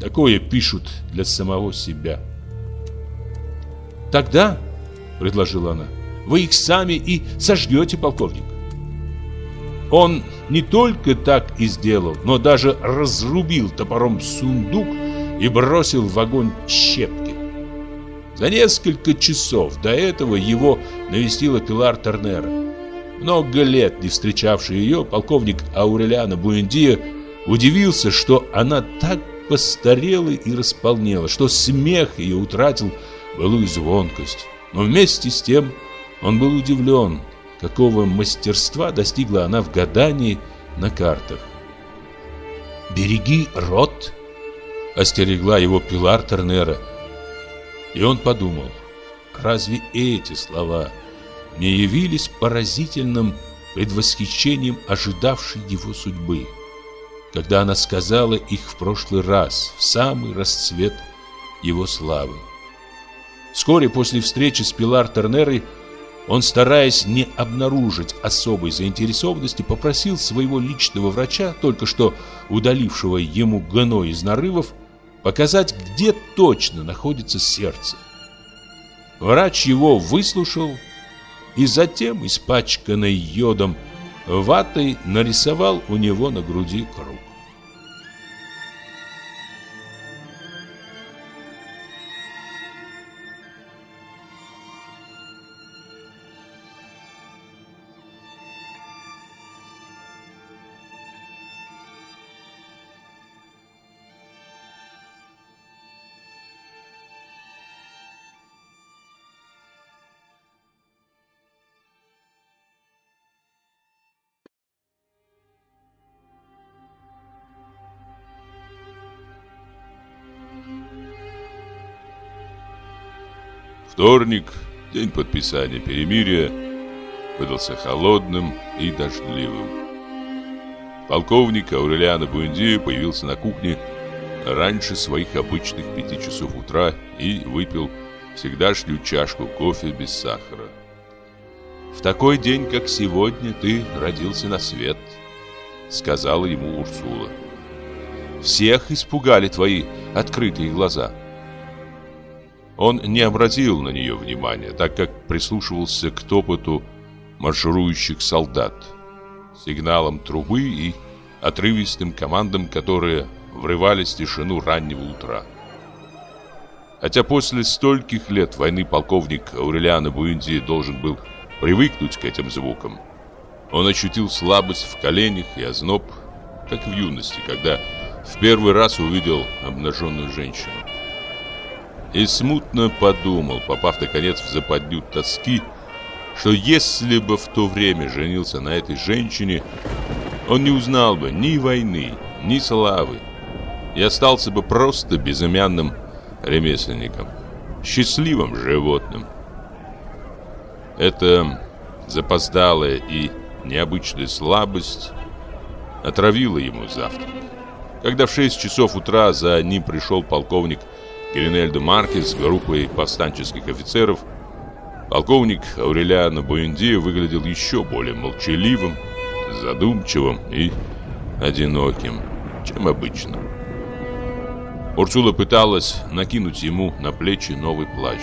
«Такое пишут для самого себя». «Тогда», — предложила она, — «вы их сами и сожгете, полковник». Он не только так и сделал, но даже разрубил топором сундук и бросил в огонь щепки. За несколько часов до этого его навестила Пилар Тернера. Много лет не встречавший ее, полковник Аурелиано Буэндия удивился, что она так постарела и располнела, что смех ее утратил былую звонкость. Но вместе с тем он был удивлен, какого мастерства достигла она в гадании на картах. «Береги рот!» — остерегла его Пилар Тернера. И он подумал, разве эти слова — не явились поразительным предвосхищением ожидавшей его судьбы, когда она сказала их в прошлый раз, в самый расцвет его славы. Вскоре после встречи с Пилар Тернерой он, стараясь не обнаружить особой заинтересованности, попросил своего личного врача, только что удалившего ему гной из нарывов, показать, где точно находится сердце. Врач его выслушал и затем, испачканной йодом ватой, нарисовал у него на груди круг. Вторник, день подписания перемирия, выдался холодным и дождливым. Полковник Аурелиано Буэнди появился на кухне раньше своих обычных пяти часов утра и выпил всегдашнюю чашку кофе без сахара. «В такой день, как сегодня, ты родился на свет», — сказала ему Урсула. «Всех испугали твои открытые глаза». Он не обратил на нее внимания, так как прислушивался к топоту марширующих солдат, сигналам трубы и отрывистым командам, которые врывались в тишину раннего утра. Хотя после стольких лет войны полковник Аурелиано Буэнди должен был привыкнуть к этим звукам, он ощутил слабость в коленях и озноб, как в юности, когда в первый раз увидел обнаженную женщину и смутно подумал, попав наконец в западню тоски, что если бы в то время женился на этой женщине, он не узнал бы ни войны, ни славы, и остался бы просто безымянным ремесленником, счастливым животным. Эта запоздалая и необычная слабость отравила ему завтрак. Когда в 6 часов утра за ним пришел полковник Киринельдо Маркес с группой повстанческих офицеров, полковник Аурелиано Буэнди выглядел еще более молчаливым, задумчивым и одиноким, чем обычно. Урсула пыталась накинуть ему на плечи новый плащ.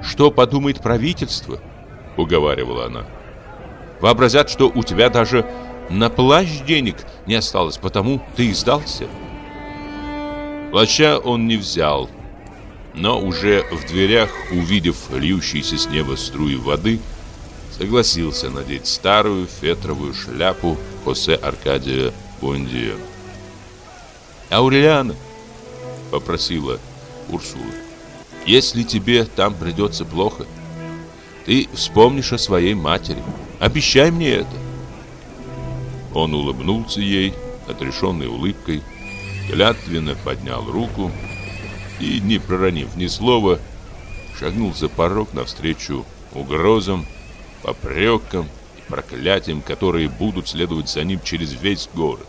«Что подумает правительство?» — уговаривала она. «Вообразят, что у тебя даже на плащ денег не осталось, потому ты и сдался». Плаща он не взял, но уже в дверях, увидев льющиеся с неба струи воды, согласился надеть старую фетровую шляпу Хосе Аркадия Бундио. «Аурелиана!» — попросила Урсула. «Если тебе там придется плохо, ты вспомнишь о своей матери. Обещай мне это!» Он улыбнулся ей, отрешенной улыбкой, клятвенно поднял руку и, не проронив ни слова, шагнул за порог навстречу угрозам, попрекам и проклятиям, которые будут следовать за ним через весь город.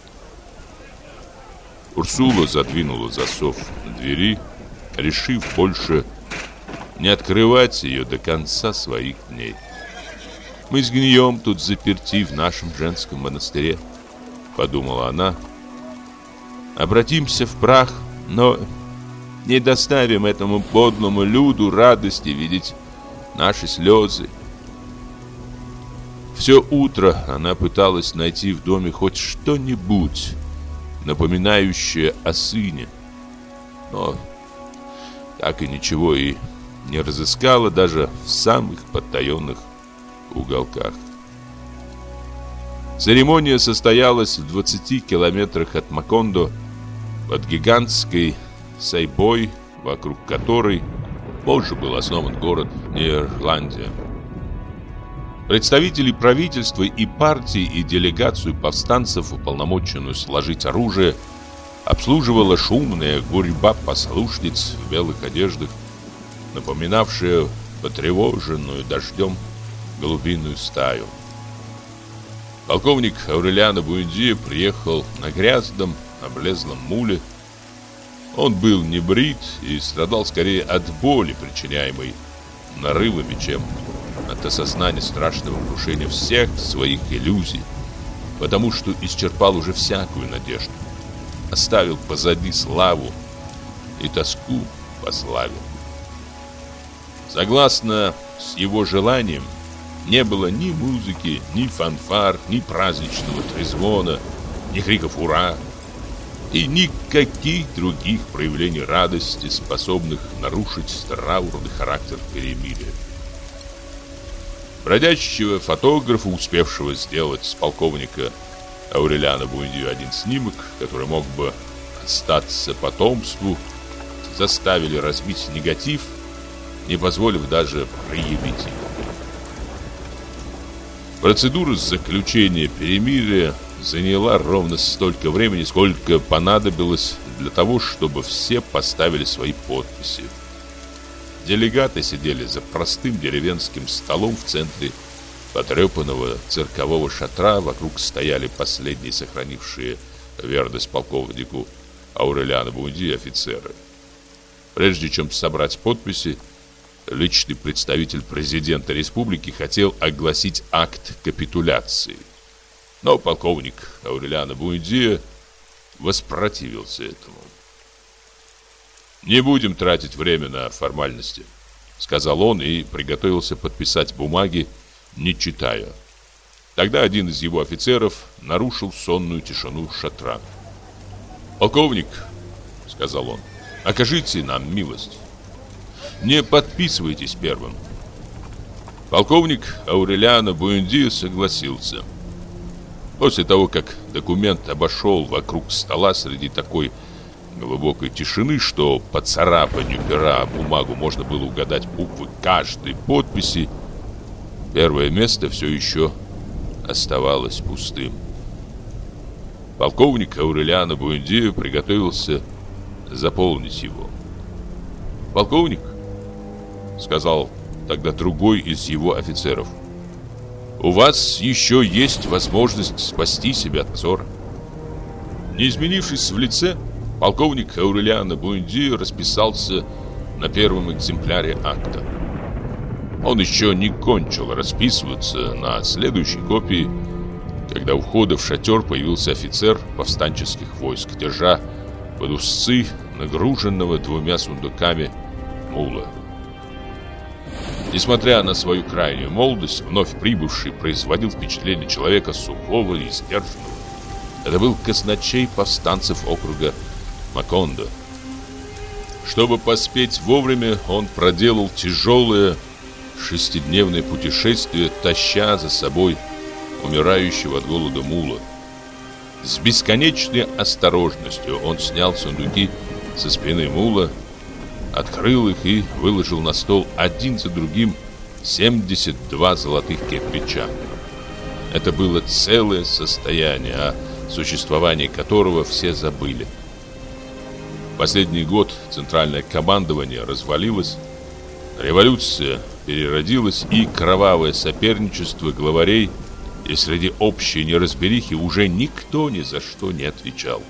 Урсула задвинула засов двери, решив больше не открывать ее до конца своих дней. «Мы сгнием тут заперти в нашем женском монастыре», — подумала она. «Обратимся в прах, но не доставим этому подлому люду радости видеть наши слезы. Все утро она пыталась найти в доме хоть что-нибудь, напоминающее о сыне. Но так и ничего и не разыскала даже в самых подтаенных уголках. Церемония состоялась в 20 километрах от Макондо под гигантской Сайбой, вокруг которой позже был основан город Нидерландия. Представители правительства и партии и делегацию повстанцев, уполномоченную сложить оружие, обслуживала шумная гурьба послушниц в белых одеждах, напоминавшая потревоженную дождем голубиную стаю. Полковник Аурелиано Буэнди приехал на грязном, облезлом муле, он был не брит и страдал скорее от боли, причиняемой нарывами, чем от осознания страшного крушения всех своих иллюзий, потому что исчерпал уже всякую надежду, оставил позади славу и тоску по славе. Согласно с его желанием, не было ни музыки, ни фанфар, ни праздничного трезвона, ни криков «Ура!», и никаких других проявлений радости, способных нарушить траурный характер перемирия. Бродячего фотографа, успевшего сделать с полковника Аурелиана Бундию один снимок, который мог бы остаться потомству, заставили разбить негатив, не позволив даже проявить его. Процедура заключения перемирия заняла ровно столько времени, сколько понадобилось для того, чтобы все поставили свои подписи. Делегаты сидели за простым деревенским столом в центре потрепанного циркового шатра. Вокруг стояли последние сохранившие верность полковнику Аурелиану Бунди офицеры. Прежде чем собрать подписи, личный представитель президента республики хотел огласить акт капитуляции. Но полковник Аурелиано Буэдия воспротивился этому. «Не будем тратить время на формальности», — сказал он и приготовился подписать бумаги, не читая. Тогда один из его офицеров нарушил сонную тишину шатра. «Полковник», — сказал он, — «окажите нам милость. Не подписывайтесь первым». Полковник Аурелиано Буэнди согласился. После того, как документ обошел вокруг стола среди такой глубокой тишины, что по царапанию пера бумагу можно было угадать буквы каждой подписи, первое место все еще оставалось пустым. Полковник Аурелиано Буэндио приготовился заполнить его. «Полковник», — сказал тогда другой из его офицеров, — у вас еще есть возможность спасти себя от позора. Не изменившись в лице, полковник Аурелиано Буэнди расписался на первом экземпляре акта. Он еще не кончил расписываться на следующей копии, когда у входа в шатер появился офицер повстанческих войск, держа под узцы нагруженного двумя сундуками мула. Несмотря на свою крайнюю молодость, вновь прибывший производил впечатление человека сухого и сдержанного. Это был казначей повстанцев округа Макондо. Чтобы поспеть вовремя, он проделал тяжелое шестидневное путешествие, таща за собой умирающего от голода мула. С бесконечной осторожностью он снял сундуки со спины мула, открыл их и выложил на стол один за другим 72 золотых кирпича. Это было целое состояние, о существовании которого все забыли. Последний год центральное командование развалилось, революция переродилась и кровавое соперничество главарей, и среди общей неразберихи уже никто ни за что не отвечал.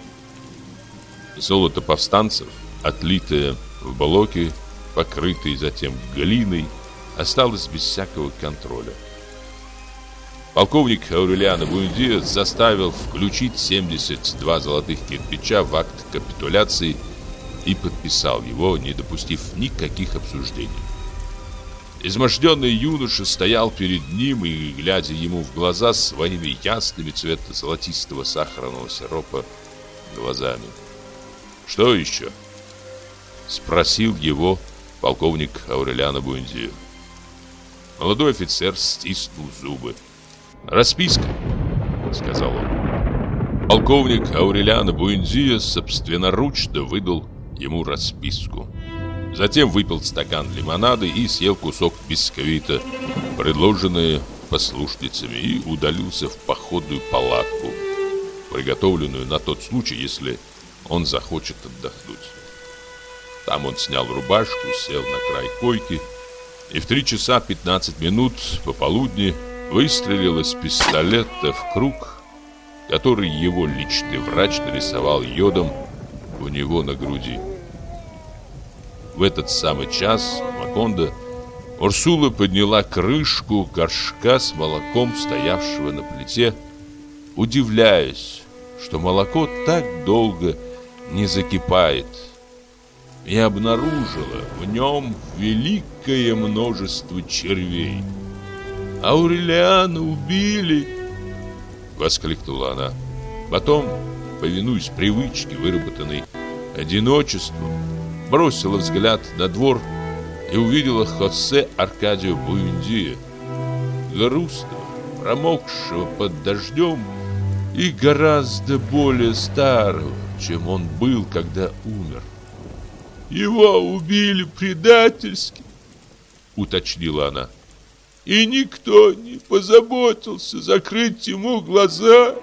Золото повстанцев, отлитое в блоке, покрытое затем глиной, осталось без всякого контроля. Полковник Аурелиано Буэндиа заставил включить 72 золотых кирпича в акт капитуляции и подписал его, не допустив никаких обсуждений. Изможденный юноша стоял перед ним и, глядя ему в глаза своими ясными цвета золотистого сахарного сиропа глазами. «Что еще?» — спросил его полковник Аурелиано Буэндио. Молодой офицер стиснул зубы. «Расписка», — сказал он. Полковник Аурелиано Буэндио собственноручно выдал ему расписку. Затем выпил стакан лимонада и съел кусок бисквита, предложенный послушницами, и удалился в походную палатку, приготовленную на тот случай, если он захочет отдохнуть. Там он снял рубашку, сел на край койки и в 3 часа 15 минут пополудни выстрелил из пистолета в круг, который его личный врач нарисовал йодом у него на груди. В этот самый час Маконда Урсула подняла крышку горшка с молоком, стоявшего на плите, удивляясь, что молоко так долго не закипает, и обнаружила в нем великое множество червей. «Аурелиана убили!» — воскликнула она. Потом, повинуясь привычке, выработанной одиночеством, бросила взгляд на двор и увидела Хосе Аркадио Буэндия, грустного, промокшего под дождем и гораздо более старого, чем он был, когда умер. «Его убили предательски», — уточнила она. «И никто не позаботился закрыть ему глаза».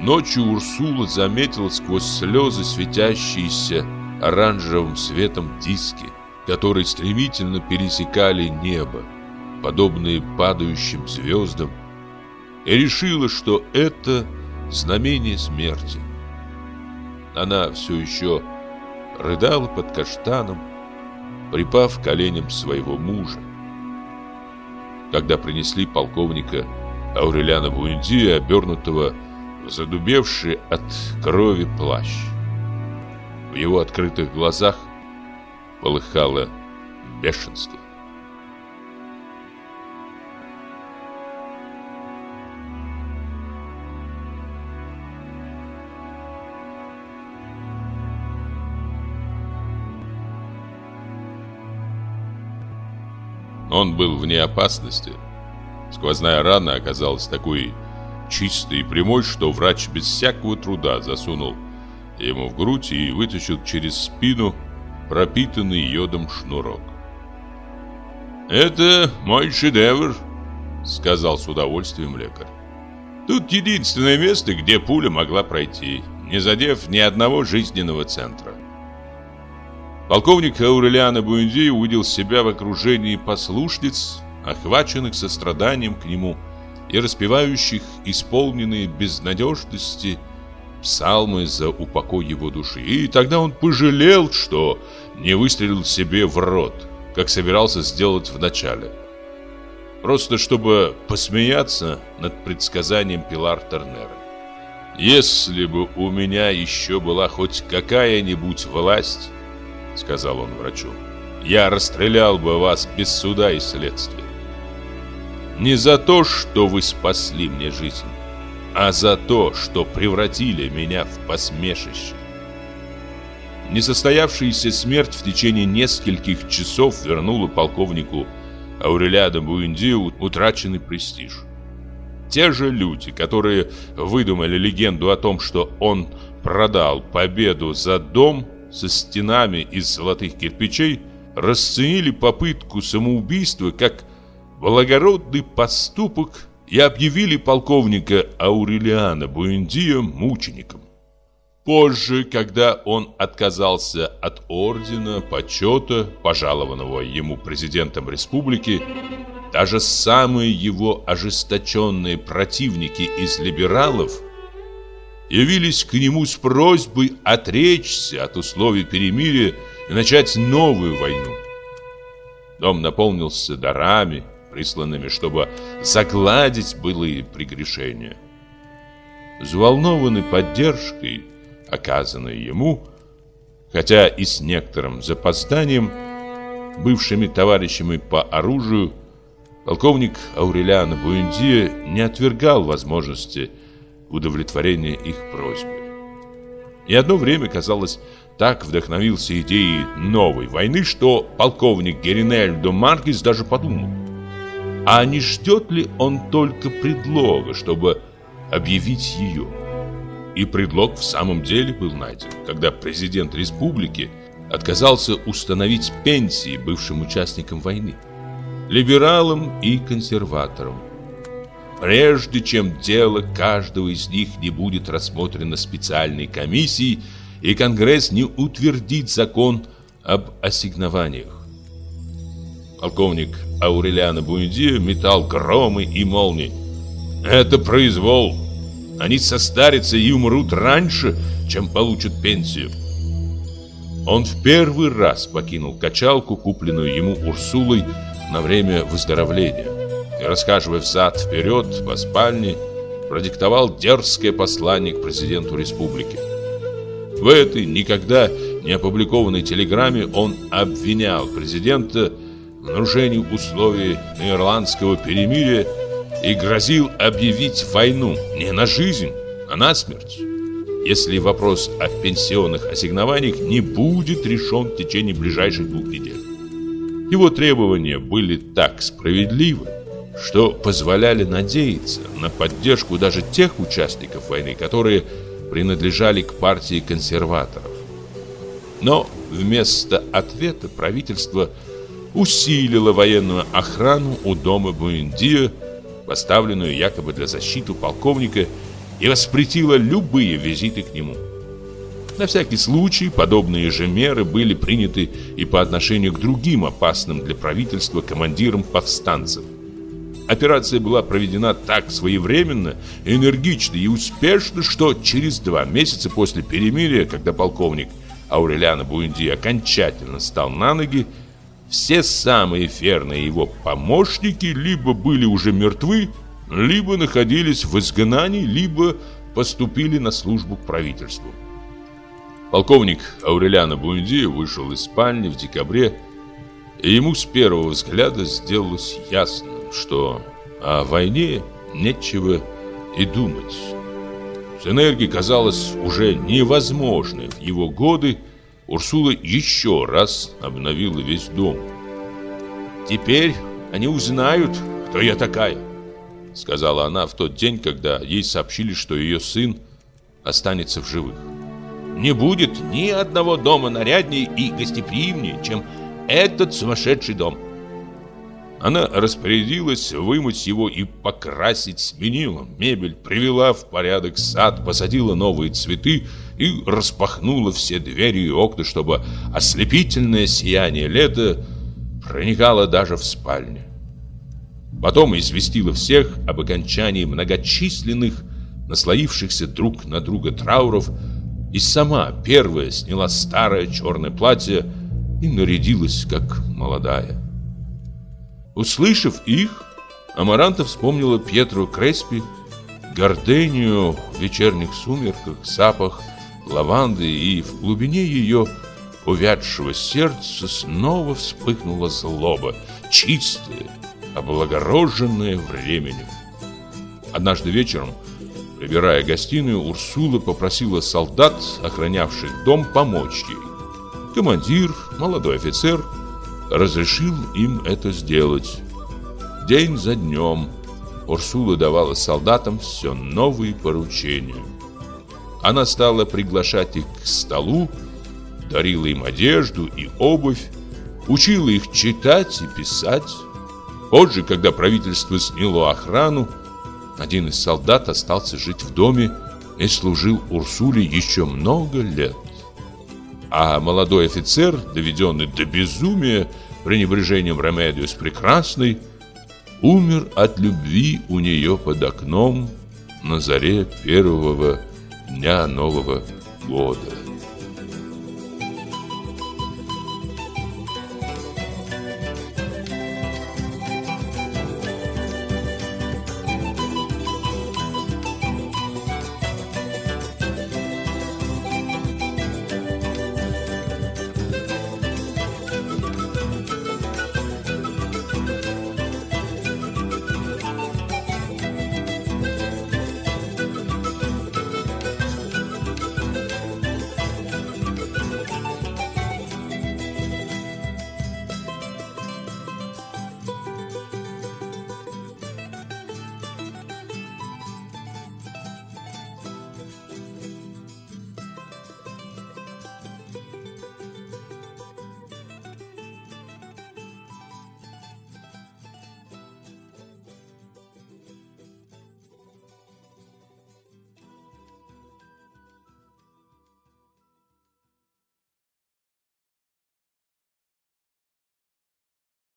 Ночью Урсула заметила сквозь слезы светящиеся оранжевым светом диски, которые стремительно пересекали небо, подобные падающим звездам, и решила, что это знамение смерти. Она все еще рыдала под каштаном, припав коленям своего мужа. Когда принесли полковника Аурелиана Буэндия, обернутого в задубевший от крови плащ. В его открытых глазах полыхало бешенство. Он был вне опасности. Сквозная рана оказалась такой чистой и прямой, что врач без всякого труда засунул ему в грудь и вытащил через спину пропитанный йодом шнурок. «Это мой шедевр», — сказал с удовольствием лекарь. «Тут единственное место, где пуля могла пройти, не задев ни одного жизненного центра». Полковник Аурелиано Буэнди увидел себя в окружении послушниц, охваченных состраданием к нему и распевающих исполненные безнадежности псалмы за упокой его души. И тогда он пожалел, что не выстрелил себе в рот, как собирался сделать вначале. Просто чтобы посмеяться над предсказанием Пилар Тернера. «Если бы у меня еще была хоть какая-нибудь власть, — сказал он врачу, — я расстрелял бы вас без суда и следствия. Не за то, что вы спасли мне жизнь, а за то, что превратили меня в посмешище. Несостоявшаяся смерть в течение нескольких часов вернула полковнику Аурелиаду Буэндию утраченный престиж. Те же люди, которые выдумали легенду о том, что он продал победу за дом со стенами из золотых кирпичей, расценили попытку самоубийства как благородный поступок и объявили полковника Аурелиана Буэндия мучеником. Позже, когда он отказался от ордена почета, пожалованного ему президентом республики, даже самые его ожесточенные противники из либералов явились к нему с просьбой отречься от условий перемирия и начать новую войну. Дом наполнился дарами, присланными, чтобы загладить былые прегрешения. Взволнованный поддержкой, оказанной ему, хотя и с некоторым запозданием, бывшими товарищами по оружию, полковник Аурелиано Буэндия не отвергал возможности удовлетворения их просьбы. И одно время, казалось, так вдохновился идеей новой войны, что полковник Геринельдо Маркис даже подумал, а не ждет ли он только предлога, чтобы объявить ее? И предлог в самом деле был найден, когда президент республики отказался установить пенсии бывшим участникам войны, либералам и консерваторам. Прежде чем дело каждого из них не будет рассмотрено специальной комиссией и Конгресс не утвердит закон об ассигнованиях. Полковник Аурелиано Буэндио метал громы и молнии. Это произвол. Они состарятся и умрут раньше, чем получат пенсию. Он в первый раз покинул качалку, купленную ему Урсулой на время выздоровления. И, расхаживая взад-вперед по спальне, продиктовал дерзкое послание к президенту республики. В этой никогда не опубликованной телеграмме он обвинял президента в нарушении условий ирландского перемирия и грозил объявить войну не на жизнь, а на смерть, если вопрос о пенсионных ассигнованиях не будет решен в течение ближайших двух недель. Его требования были так справедливы, что позволяли надеяться на поддержку даже тех участников войны, которые принадлежали к партии консерваторов. Но вместо ответа правительство усилило военную охрану у дома Буэндио, поставленную якобы для защиты полковника, и воспретило любые визиты к нему. На всякий случай подобные же меры были приняты и по отношению к другим опасным для правительства командирам повстанцев. Операция была проведена так своевременно, энергично и успешно, что через два месяца после перемирия, когда полковник Аурелиано Буэнди окончательно стал на ноги, все самые верные его помощники либо были уже мертвы, либо находились в изгнании, либо поступили на службу к правительству. Полковник Аурелиано Буэнди вышел из спальни в декабре, и ему с первого взгляда сделалось ясно, что о войне нечего и думать. С энергией казалось уже невозможной в его годы, Урсула еще раз обновила весь дом. «Теперь они узнают, кто я такая», — сказала она в тот день, когда ей сообщили, что ее сын останется в живых. «Не будет ни одного дома наряднее и гостеприимнее, чем этот сумасшедший дом». Она распорядилась вымыть его и покрасить, сменила мебель, привела в порядок сад, посадила новые цветы и распахнула все двери и окна, чтобы ослепительное сияние лета проникало даже в спальню. Потом известила всех об окончании многочисленных, наслоившихся друг на друга трауров, и сама первая сняла старое черное платье и нарядилась как молодая. Услышав их, Амаранта вспомнила Пьетру Креспи, гордению в вечерних сумерках, запах лаванды, и в глубине ее увядшего сердца снова вспыхнула злоба, чистая, облагороженная временем. Однажды вечером, прибирая гостиную, Урсула попросила солдат, охранявших дом, помочь ей. Командир, молодой офицер, разрешил им это сделать. День за днем Урсула давала солдатам все новые поручения. Она стала приглашать их к столу, дарила им одежду и обувь, учила их читать и писать. Позже, когда правительство сняло охрану, один из солдат остался жить в доме и служил Урсуле еще много лет. А молодой офицер, доведенный до безумия пренебрежением Ремедиус Прекрасной, умер от любви у нее под окном на заре первого дня Нового года.